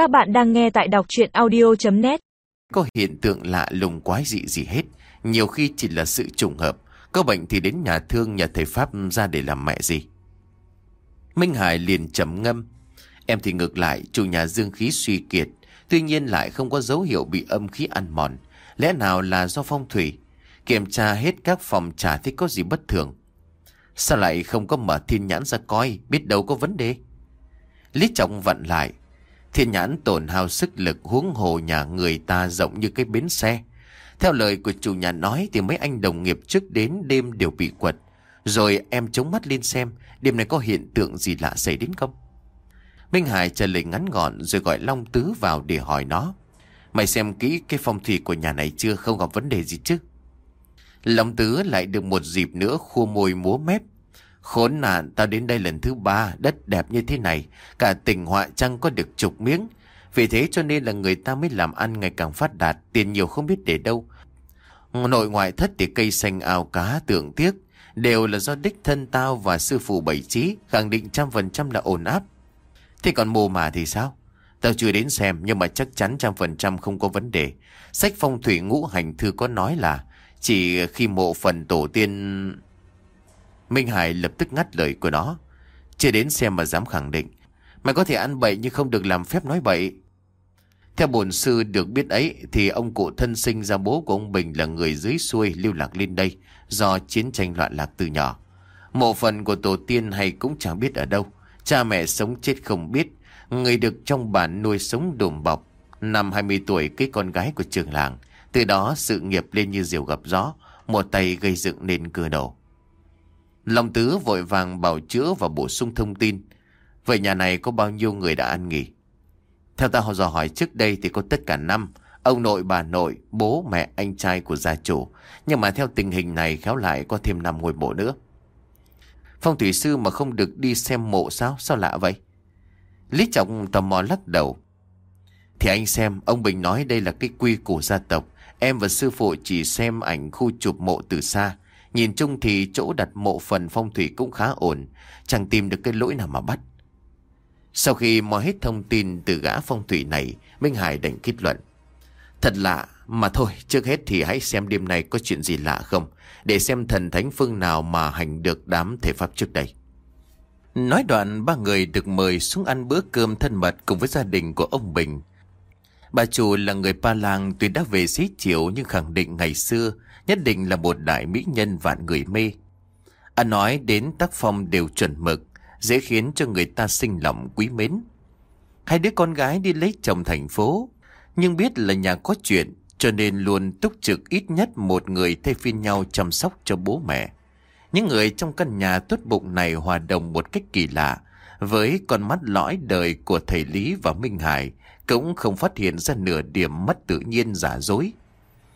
Các bạn đang nghe tại đọc chuyện audio.net Có hiện tượng lạ lùng quái dị gì hết. Nhiều khi chỉ là sự trùng hợp. Có bệnh thì đến nhà thương, nhà thầy Pháp ra để làm mẹ gì? Minh Hải liền chấm ngâm. Em thì ngược lại, chủ nhà dương khí suy kiệt. Tuy nhiên lại không có dấu hiệu bị âm khí ăn mòn. Lẽ nào là do phong thủy? Kiểm tra hết các phòng chả thấy có gì bất thường? Sao lại không có mở thiên nhãn ra coi? Biết đâu có vấn đề. Lý Trọng vặn lại. Thiên nhãn tổn hao sức lực huống hồ nhà người ta rộng như cái bến xe. Theo lời của chủ nhà nói thì mấy anh đồng nghiệp trước đến đêm đều bị quật. Rồi em chống mắt lên xem, đêm này có hiện tượng gì lạ xảy đến không? Minh Hải trả lời ngắn gọn rồi gọi Long Tứ vào để hỏi nó. Mày xem kỹ cái phong thủy của nhà này chưa, không gặp vấn đề gì chứ? Long Tứ lại được một dịp nữa khua môi múa mép. Khốn nạn, tao đến đây lần thứ ba, Đất đẹp như thế này, Cả tỉnh họa chăng có được chục miếng. Vì thế cho nên là người ta mới làm ăn ngày càng phát đạt, Tiền nhiều không biết để đâu. Nội ngoại thất thì cây xanh ao cá, tưởng tiếc, Đều là do đích thân tao và sư phụ bảy trí, Khẳng định trăm phần trăm là ổn áp. Thế còn mồ mà thì sao? Tao chưa đến xem, nhưng mà chắc chắn trăm phần trăm không có vấn đề. Sách phong thủy ngũ hành thư có nói là, Chỉ khi mộ phần tổ tiên Minh Hải lập tức ngắt lời của nó. Chưa đến xem mà dám khẳng định. Mày có thể ăn bậy nhưng không được làm phép nói bậy. Theo bổn sư được biết ấy, thì ông cụ thân sinh ra bố của ông Bình là người dưới xuôi lưu lạc lên đây, do chiến tranh loạn lạc từ nhỏ. Mộ phần của tổ tiên hay cũng chẳng biết ở đâu. Cha mẹ sống chết không biết. Người được trong bản nuôi sống đùm bọc. Năm 20 tuổi, cái con gái của trường làng. Từ đó sự nghiệp lên như diều gặp gió. Một tay gây dựng nên cửa đầu. Long Tứ vội vàng bảo chữa và bổ sung thông tin. Vậy nhà này có bao nhiêu người đã ăn nghỉ? Theo ta dò hỏi trước đây thì có tất cả năm. Ông nội, bà nội, bố, mẹ, anh trai của gia chủ. Nhưng mà theo tình hình này khéo lại có thêm năm ngôi mộ nữa. Phong thủy sư mà không được đi xem mộ sao? Sao lạ vậy? Lý Trọng tò mò lắc đầu. Thì anh xem, ông Bình nói đây là cái quy của gia tộc. Em và sư phụ chỉ xem ảnh khu chụp mộ từ xa. Nhìn chung thì chỗ đặt mộ phần phong thủy cũng khá ổn. Chẳng tìm được cái lỗi nào mà bắt. Sau khi mò hết thông tin từ gã phong thủy này, Minh Hải đành kết luận. Thật lạ, mà thôi, Trước hết thì hãy xem đêm nay có chuyện gì lạ không, Để xem thần thánh phương nào mà hành được đám thể pháp trước đây. Nói đoạn, ba người được mời xuống ăn bữa cơm thân mật cùng với gia đình của ông Bình. Bà chủ là người Pa Lang tuy đã về xế chiều nhưng khẳng định ngày xưa nhất định là một đại mỹ nhân vạn người mê. Anh nói đến tác phong đều chuẩn mực, dễ khiến cho người ta sinh lòng quý mến. Hai đứa con gái đi lấy chồng thành phố, nhưng biết là nhà có chuyện, cho nên luôn túc trực ít nhất một người thay phiên nhau chăm sóc cho bố mẹ. Những người trong căn nhà tốt bụng này hòa đồng một cách kỳ lạ, với con mắt lõi đời của thầy Lý và Minh Hải, cũng không phát hiện ra nửa điểm mất tự nhiên giả dối.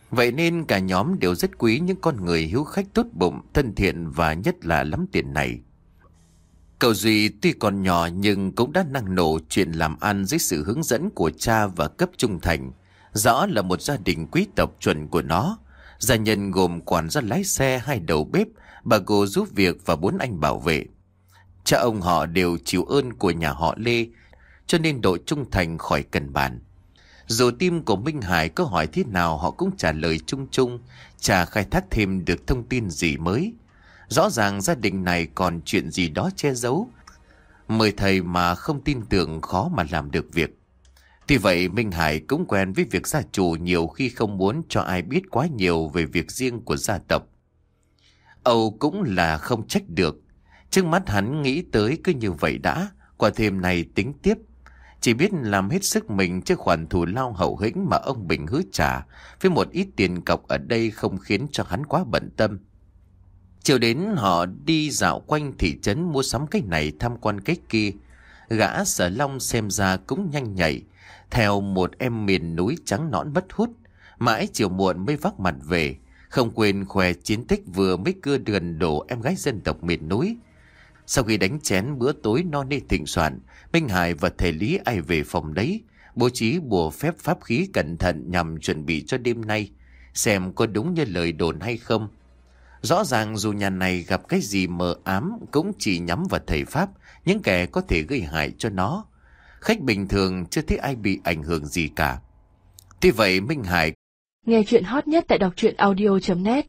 Vậy nên cả nhóm đều rất quý những con người hiếu khách tốt bụng, thân thiện và nhất là lắm tiền này. Cậu Duy tuy còn nhỏ nhưng cũng đã năng nổ chuyện làm ăn dưới sự hướng dẫn của cha và cấp trung thành. Rõ là một gia đình quý tộc chuẩn của nó. Gia nhân gồm quản gia lái xe, hai đầu bếp, bà cô giúp việc và bốn anh bảo vệ. Cha ông họ đều chịu ơn của nhà họ Lê, cho nên độ trung thành khỏi cần bàn. Dù tim của Minh Hải có hỏi thế nào họ cũng trả lời chung chung, chả khai thác thêm được thông tin gì mới. Rõ ràng gia đình này còn chuyện gì đó che giấu. Mời thầy mà không tin tưởng khó mà làm được việc. Tuy vậy Minh Hải cũng quen với việc gia chủ nhiều khi không muốn cho ai biết quá nhiều về việc riêng của gia tộc. Âu cũng là không trách được. Trước mắt hắn nghĩ tới cứ như vậy đã, qua thêm này tính tiếp chỉ biết làm hết sức mình trước khoản thù lao hậu hĩnh mà ông Bình hứa trả, với một ít tiền cọc ở đây không khiến cho hắn quá bận tâm. Chiều đến họ đi dạo quanh thị trấn mua sắm cái này tham quan cái kia. Gã sở long xem ra cũng nhanh nhạy, theo một em miền núi trắng nõn bất hút. Mãi chiều muộn mới vác mặt về, không quên khoe chiến tích vừa mới cưa đường đổ em gái dân tộc miền núi. Sau khi đánh chén bữa tối no nê thịnh soạn, Minh Hải và thầy Lý ai về phòng đấy, bố trí bùa phép pháp khí cẩn thận nhằm chuẩn bị cho đêm nay, xem có đúng như lời đồn hay không. Rõ ràng dù nhà này gặp cái gì mờ ám cũng chỉ nhắm vào thầy Pháp, những kẻ có thể gây hại cho nó. Khách bình thường chưa thấy ai bị ảnh hưởng gì cả. Tuy vậy Minh Hải Nghe chuyện hot nhất tại đọc truyện audio.net